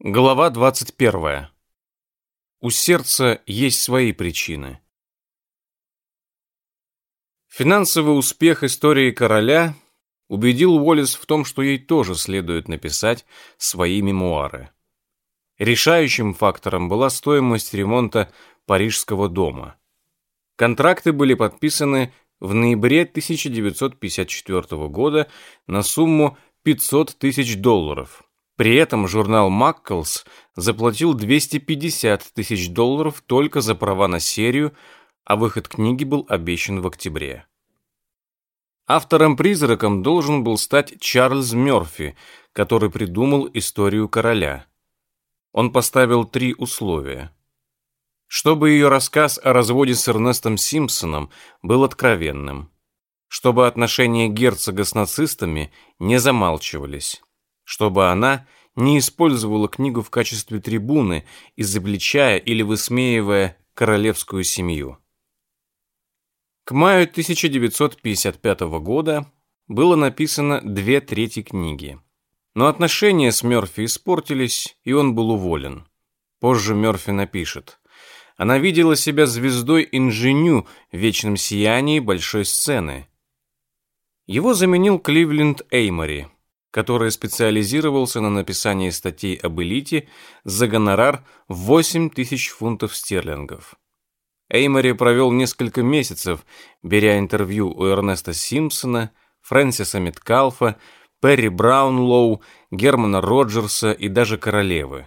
Глава 21. У сердца есть свои причины. Финансовый успех истории короля убедил Уоллес в том, что ей тоже следует написать свои мемуары. Решающим фактором была стоимость ремонта парижского дома. Контракты были подписаны в ноябре 1954 года на сумму 500 тысяч долларов – при этом журнал «Макклс» заплатил 250 тысяч долларов только за права на серию, а выход книги был обещан в октябре. Автором-призраком должен был стать Чарльз Мёрфи, который придумал историю короля. Он поставил три условия. Чтобы ее рассказ о разводе с Эрнестом Симпсоном был откровенным. Чтобы отношения герцога с нацистами не замалчивались чтобы она не использовала книгу в качестве трибуны, изобличая или высмеивая королевскую семью. К маю 1955 года было написано две трети книги. Но отношения с Мёрфи испортились, и он был уволен. Позже Мёрфи напишет. Она видела себя звездой инженю в вечном сиянии большой сцены. Его заменил Кливленд Эймори, который специализировался на написании статей об элите за гонорар в 8 тысяч фунтов стерлингов. Эймори провел несколько месяцев, беря интервью у Эрнеста Симпсона, Фрэнсиса Меткалфа, Перри Браунлоу, Германа Роджерса и даже королевы.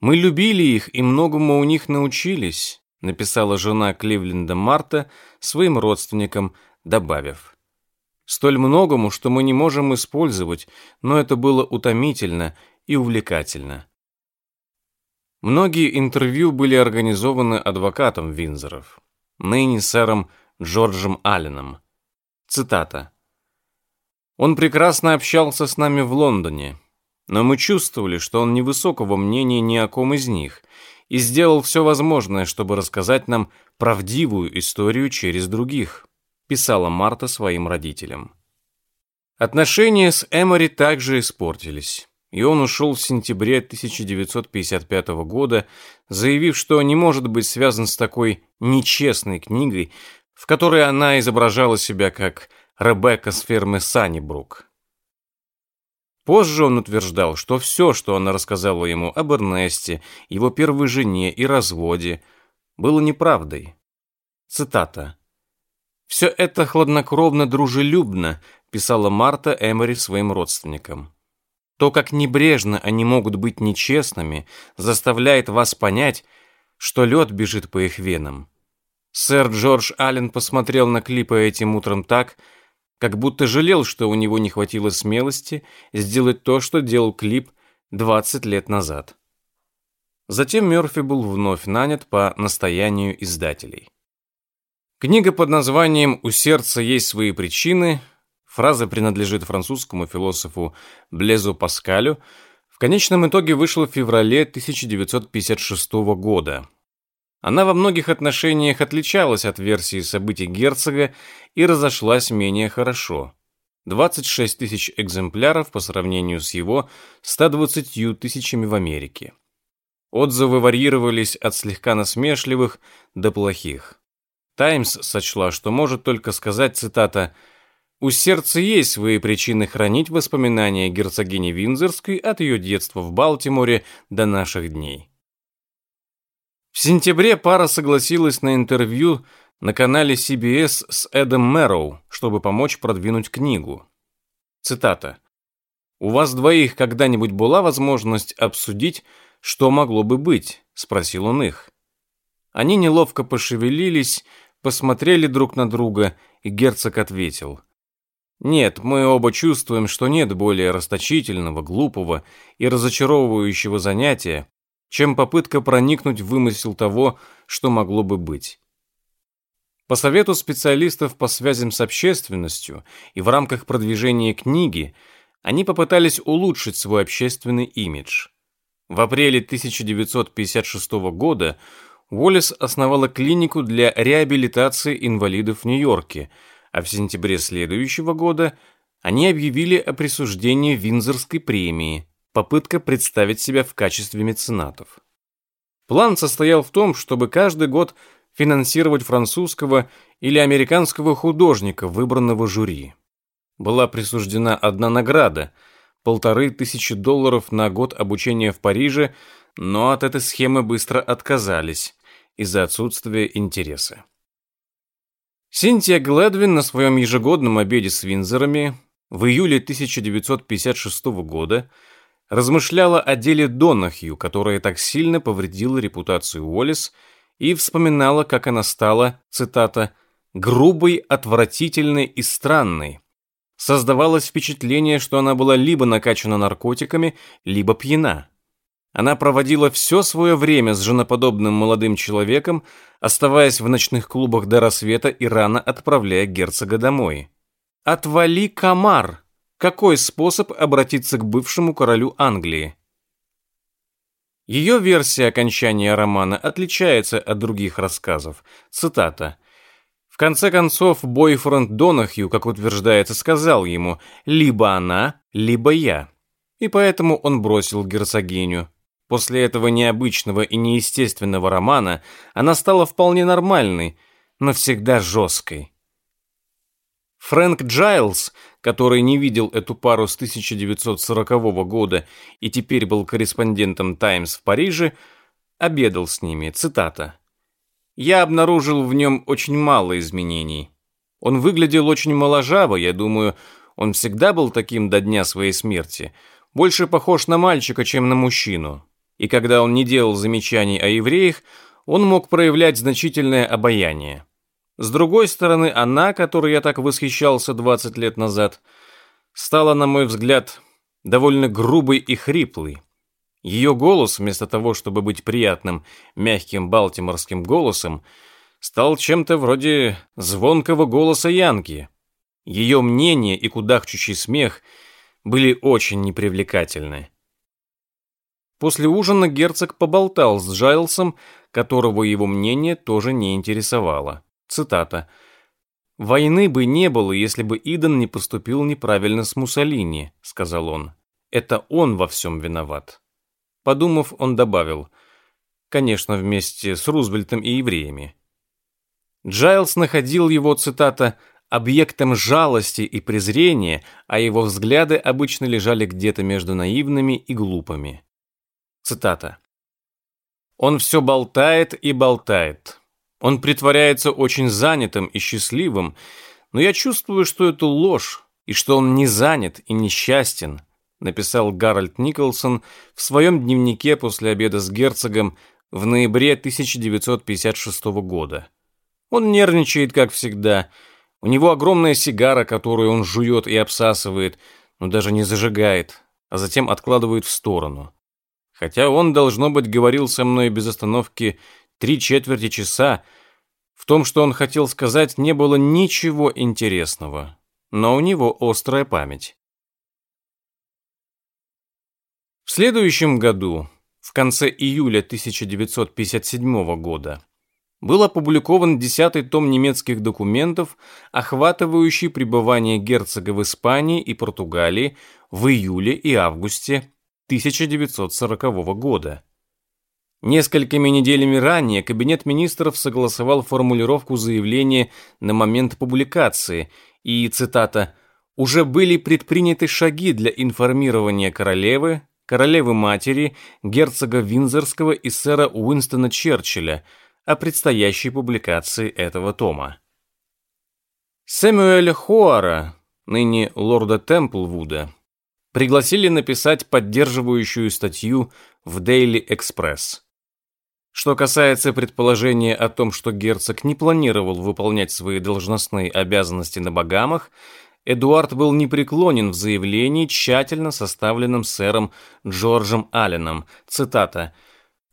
«Мы любили их и многому у них научились», написала жена Кливленда Марта своим родственникам, добавив столь многому, что мы не можем использовать, но это было утомительно и увлекательно. Многие интервью были организованы адвокатом Винзоров, ныне сэром Джорджем Алленом. Цитата. «Он прекрасно общался с нами в Лондоне, но мы чувствовали, что он невысокого мнения ни о ком из них и сделал все возможное, чтобы рассказать нам правдивую историю через других» писала Марта своим родителям. Отношения с Эмори также испортились, и он ушел в сентябре 1955 года, заявив, что не может быть связан с такой нечестной книгой, в которой она изображала себя как Ребекка с фермы Саннибрук. Позже он утверждал, что все, что она рассказала ему об Эрнесте, его первой жене и разводе, было неправдой. Цитата. «Все это хладнокровно дружелюбно», писала Марта Эмори своим родственникам. То, как небрежно они могут быть нечестными, заставляет вас понять, что лед бежит по их венам. Сэр Джордж Аллен посмотрел на клипы этим утром так, как будто жалел, что у него не хватило смелости сделать то, что делал клип 20 лет назад. Затем Мёрфи был вновь нанят по настоянию издателей. Книга под названием «У сердца есть свои причины», фраза принадлежит французскому философу Блезу Паскалю, в конечном итоге вышла в феврале 1956 года. Она во многих отношениях отличалась от версии событий герцога и разошлась менее хорошо. 26 тысяч экземпляров по сравнению с его 120 тысячами в Америке. Отзывы варьировались от слегка насмешливых до плохих. Таймс сочла, что может только сказать, цитата, «У сердца есть свои причины хранить воспоминания герцогини Винзорской от ее детства в Балтиморе до наших дней». В сентябре пара согласилась на интервью на канале CBS с Эдом Мэроу, чтобы помочь продвинуть книгу. Цитата. «У вас двоих когда-нибудь была возможность обсудить, что могло бы быть?» – спросил он их. Они неловко пошевелились, посмотрели друг на друга, и герцог ответил. «Нет, мы оба чувствуем, что нет более расточительного, глупого и разочаровывающего занятия, чем попытка проникнуть в вымысел того, что могло бы быть». По совету специалистов по связям с общественностью и в рамках продвижения книги они попытались улучшить свой общественный имидж. В апреле 1956 года Уоллес основала клинику для реабилитации инвалидов в Нью-Йорке, а в сентябре следующего года они объявили о присуждении Винзорской премии, попытка представить себя в качестве меценатов. План состоял в том, чтобы каждый год финансировать французского или американского художника, выбранного жюри. Была присуждена одна награда – полторы тысячи долларов на год обучения в Париже, но от этой схемы быстро отказались из-за отсутствия интереса. Синтия Гледвин на своем ежегодном обеде с Винзорами в июле 1956 года размышляла о деле Донахью, которое так сильно повредило репутацию Уоллес, и вспоминала, как она стала, цитата, «грубой, отвратительной и странной». Создавалось впечатление, что она была либо накачана наркотиками, либо пьяна. Она проводила все свое время с женоподобным молодым человеком, оставаясь в ночных клубах до рассвета и рано отправляя герцога домой. «Отвали, комар!» Какой способ обратиться к бывшему королю Англии? Ее версия окончания романа отличается от других рассказов. Цитата. В конце концов, бойфренд Донахью, как утверждается, сказал ему «либо она, либо я». И поэтому он бросил герцогиню. После этого необычного и неестественного романа она стала вполне нормальной, но всегда жесткой. Фрэнк Джайлз, который не видел эту пару с 1940 года и теперь был корреспондентом «Таймс» в Париже, обедал с ними, цитата. «Я обнаружил в нем очень мало изменений. Он выглядел очень моложаво, я думаю, он всегда был таким до дня своей смерти, больше похож на мальчика, чем на мужчину. И когда он не делал замечаний о евреях, он мог проявлять значительное обаяние. С другой стороны, она, которой я так восхищался 20 лет назад, стала, на мой взгляд, довольно грубой и хриплой. Ее голос, вместо того, чтобы быть приятным, мягким балтиморским голосом, стал чем-то вроде звонкого голоса Янки. Ее мнение и кудахчущий смех были очень непривлекательны. После ужина герцог поболтал с Джайлсом, которого его мнение тоже не интересовало. Цитата. «Войны бы не было, если бы Иден не поступил неправильно с Муссолини», — сказал он. «Это он во всем виноват». Подумав, он добавил, «Конечно, вместе с Рузвельтом и евреями». Джайлс находил его, цитата, объектом жалости и презрения, а его взгляды обычно лежали где-то между наивными и глупыми. Цитата. «Он все болтает и болтает. Он притворяется очень занятым и счастливым, но я чувствую, что это ложь, и что он не занят и несчастен, написал Гарольд Николсон в своем дневнике после обеда с герцогом в ноябре 1956 года. Он нервничает, как всегда. У него огромная сигара, которую он жует и обсасывает, но даже не зажигает, а затем откладывает в сторону. Хотя он, должно быть, говорил со мной без остановки три четверти часа, в том, что он хотел сказать, не было ничего интересного, но у него острая память. В следующем году, в конце июля 1957 года, был опубликован десятый том немецких документов, охватывающий пребывание герцога в Испании и Португалии в июле и августе 1940 года. Несколькими неделями ранее Кабинет министров согласовал формулировку заявления на момент публикации и, цитата, «уже были предприняты шаги для информирования королевы, королевы-матери, герцога Винзорского и сэра Уинстона Черчилля о предстоящей публикации этого тома». Сэмюэля Хоара, ныне лорда Темплвуда, пригласили написать поддерживающую статью в Daily Express. Что касается предположения о том, что герцог не планировал выполнять свои должностные обязанности на Багамах, Эдуард был непреклонен в заявлении, тщательно составленном сэром Джорджем Алленом. Цитата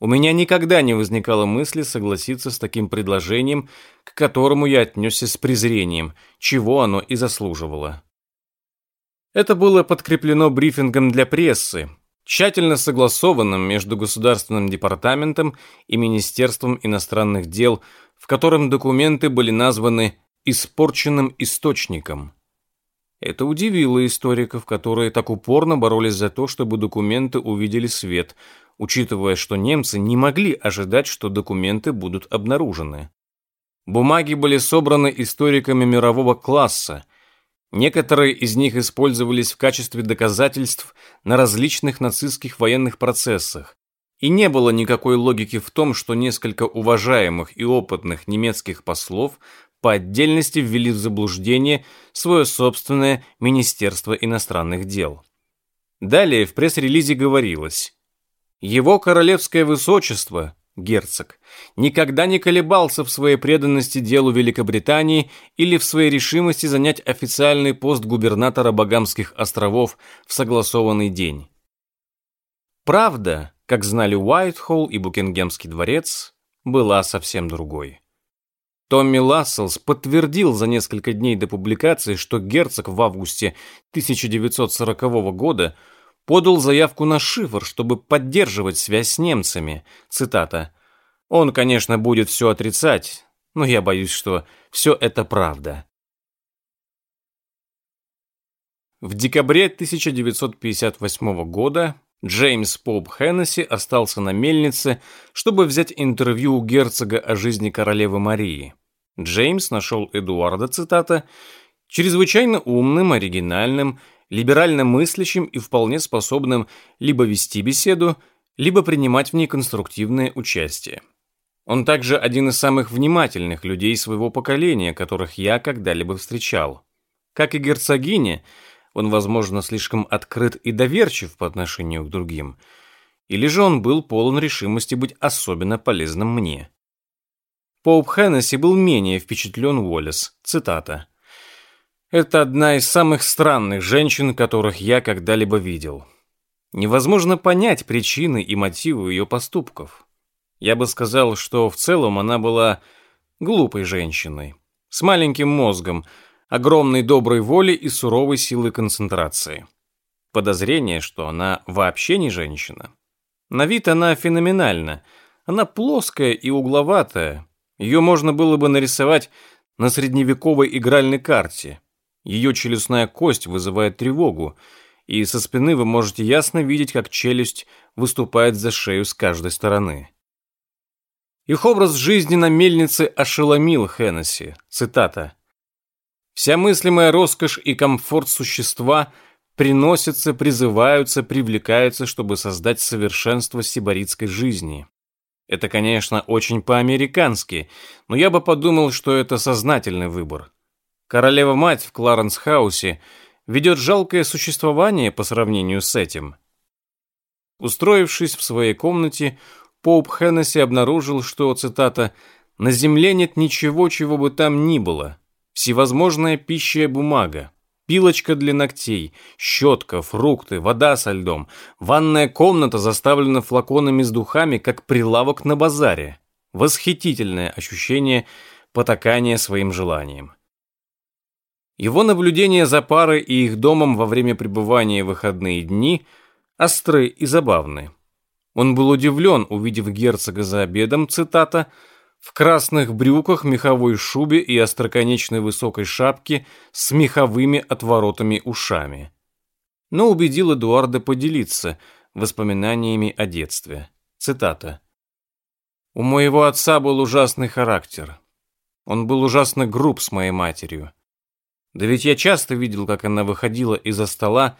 «У меня никогда не возникало мысли согласиться с таким предложением, к которому я отнесся с презрением, чего оно и заслуживало». Это было подкреплено брифингом для прессы, тщательно согласованным между Государственным департаментом и Министерством иностранных дел, в котором документы были названы «испорченным источником». Это удивило историков, которые так упорно боролись за то, чтобы документы увидели свет, учитывая, что немцы не могли ожидать, что документы будут обнаружены. Бумаги были собраны историками мирового класса. Некоторые из них использовались в качестве доказательств на различных нацистских военных процессах. И не было никакой логики в том, что несколько уважаемых и опытных немецких послов по отдельности ввели в заблуждение свое собственное Министерство иностранных дел. Далее в пресс-релизе говорилось «Его королевское высочество, герцог, никогда не колебался в своей преданности делу Великобритании или в своей решимости занять официальный пост губернатора Багамских островов в согласованный день». Правда, как знали Уайтхолл и Букингемский дворец, была совсем другой. Томми Ласселс подтвердил за несколько дней до публикации, что герцог в августе 1940 года подал заявку на шифр, чтобы поддерживать связь с немцами. Цитата. «Он, конечно, будет все отрицать, но я боюсь, что все это правда». В декабре 1958 года Джеймс Поп Хеннесси остался на мельнице, чтобы взять интервью у герцога о жизни королевы Марии. Джеймс нашел Эдуарда, цитата, «чрезвычайно умным, оригинальным, либерально мыслящим и вполне способным либо вести беседу, либо принимать в ней конструктивное участие. Он также один из самых внимательных людей своего поколения, которых я когда-либо встречал. Как и герцогиня, он, возможно, слишком открыт и доверчив по отношению к другим, или же он был полон решимости быть особенно полезным мне. Поуп Хеннесси был менее впечатлен Уоллес. Цитата. «Это одна из самых странных женщин, которых я когда-либо видел. Невозможно понять причины и мотивы ее поступков. Я бы сказал, что в целом она была глупой женщиной, с маленьким мозгом, огромной доброй воли и суровой силой концентрации. Подозрение, что она вообще не женщина. На вид она феноменальна. Она плоская и угловатая. Ее можно было бы нарисовать на средневековой игральной карте. Ее челюстная кость вызывает тревогу, и со спины вы можете ясно видеть, как челюсть выступает за шею с каждой стороны. Их образ жизни на мельнице ошеломил Хеннесси. Цитата. Вся мыслимая роскошь и комфорт существа приносятся, призываются, привлекаются, чтобы создать совершенство сибаритской жизни. Это, конечно, очень по-американски, но я бы подумал, что это сознательный выбор. Королева-мать в Кларенс-хаусе ведет жалкое существование по сравнению с этим. Устроившись в своей комнате, Поуп Хеннесси обнаружил, что, цитата, «на земле нет ничего, чего бы там ни было всевозможная пища и бумага, пилочка для ногтей, щетка, фрукты, вода со льдом, ванная комната заставлена флаконами с духами, как прилавок на базаре. Восхитительное ощущение потакания своим желаниям. Его наблюдения за парой и их домом во время пребывания в выходные дни остры и забавны. Он был удивлен, увидев герцога за обедом, цитата, в красных брюках, меховой шубе и остроконечной высокой шапке с меховыми отворотами ушами. Но убедил Эдуарда поделиться воспоминаниями о детстве. Цитата. «У моего отца был ужасный характер. Он был ужасно груб с моей матерью. Да ведь я часто видел, как она выходила из-за стола,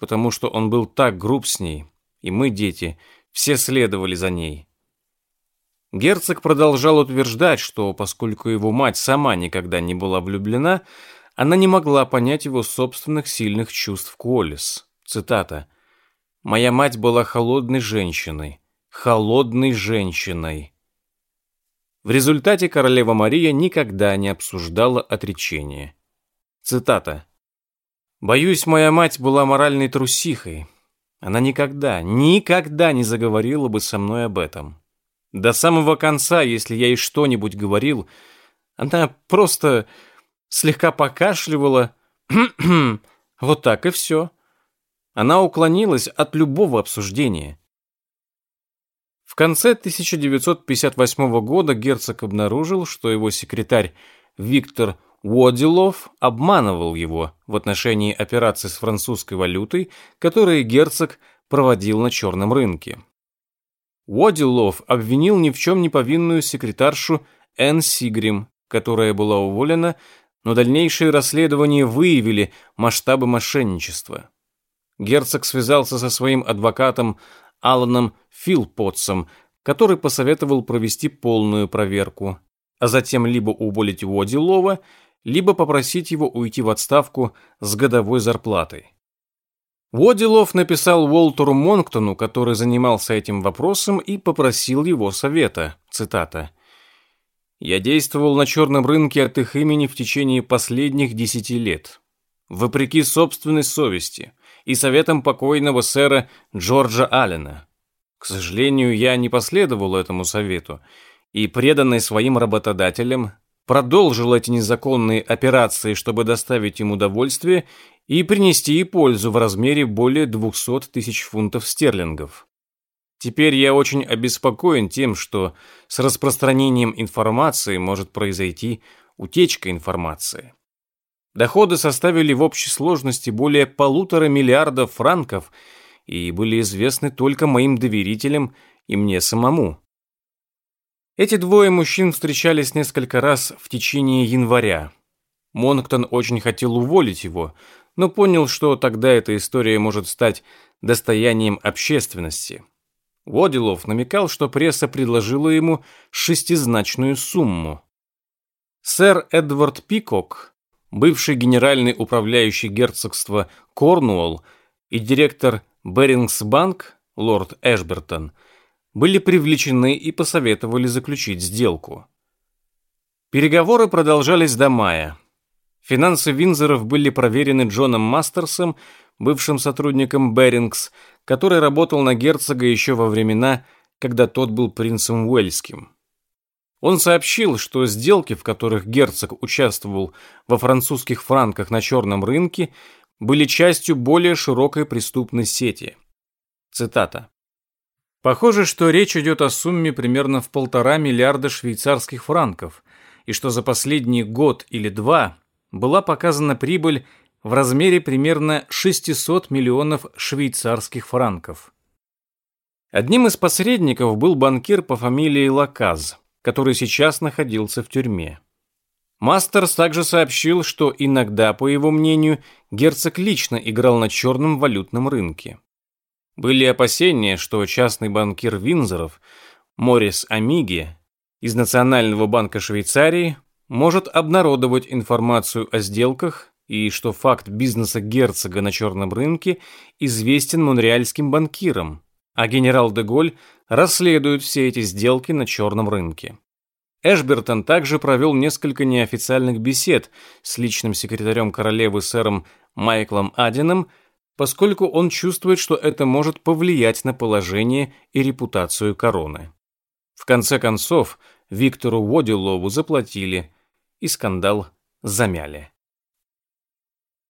потому что он был так груб с ней, и мы, дети, все следовали за ней. Герцог продолжал утверждать, что поскольку его мать сама никогда не была влюблена, она не могла понять его собственных сильных чувств к Уоллес. Цитата. «Моя мать была холодной женщиной. Холодной женщиной». В результате королева Мария никогда не обсуждала отречение. Цитата. «Боюсь, моя мать была моральной трусихой. Она никогда, никогда не заговорила бы со мной об этом. До самого конца, если я ей что-нибудь говорил, она просто слегка покашливала. вот так и все. Она уклонилась от любого обсуждения. В конце 1958 года герцог обнаружил, что его секретарь Виктор Уодилов обманывал его в отношении операций с французской валютой, которые герцог проводил на черном рынке. Уодилов обвинил ни в чем не повинную секретаршу Энн Сигрим, которая была уволена, но дальнейшие расследования выявили масштабы мошенничества. Герцог связался со своим адвокатом Аланом Филпотсом, который посоветовал провести полную проверку, а затем либо уволить Уодилова, либо попросить его уйти в отставку с годовой зарплатой. Водилов написал Уолтеру Монктону, который занимался этим вопросом, и попросил его совета. Цитата. «Я действовал на черном рынке от их имени в течение последних десяти лет. Вопреки собственной совести и советам покойного сэра Джорджа Аллена. К сожалению, я не последовал этому совету и, преданный своим работодателям, продолжил эти незаконные операции, чтобы доставить им удовольствие и принести пользу в размере более 200 тысяч фунтов стерлингов. Теперь я очень обеспокоен тем, что с распространением информации может произойти утечка информации. Доходы составили в общей сложности более полутора миллиардов франков и были известны только моим доверителям и мне самому. Эти двое мужчин встречались несколько раз в течение января. Монктон очень хотел уволить его, но понял, что тогда эта история может стать достоянием общественности. Водилов намекал, что пресса предложила ему шестизначную сумму. Сэр Эдвард Пикок, бывший генеральный управляющий герцогства Корнуолл и директор Берингсбанк, лорд Эшбертон – были привлечены и посоветовали заключить сделку. Переговоры продолжались до мая. Финансы Винзоров были проверены Джоном Мастерсом, бывшим сотрудником Берингс, который работал на герцога еще во времена, когда тот был принцем Уэльским. Он сообщил, что сделки, в которых герцог участвовал во французских франках на черном рынке, были частью более широкой преступной сети. Цитата. Похоже, что речь идет о сумме примерно в полтора миллиарда швейцарских франков, и что за последний год или два была показана прибыль в размере примерно 600 миллионов швейцарских франков. Одним из посредников был банкир по фамилии Лаказ, который сейчас находился в тюрьме. Мастерс также сообщил, что иногда, по его мнению, герцог лично играл на черном валютном рынке. Были опасения, что частный банкир Винзоров, Морис Амиги, из Национального банка Швейцарии, может обнародовать информацию о сделках и что факт бизнеса герцога на черном рынке известен монреальским банкирам, а генерал де Голь расследует все эти сделки на черном рынке. Эшбертон также провел несколько неофициальных бесед с личным секретарем королевы сэром Майклом Адином, поскольку он чувствует, что это может повлиять на положение и репутацию короны. В конце концов, Виктору Водилову заплатили, и скандал замяли.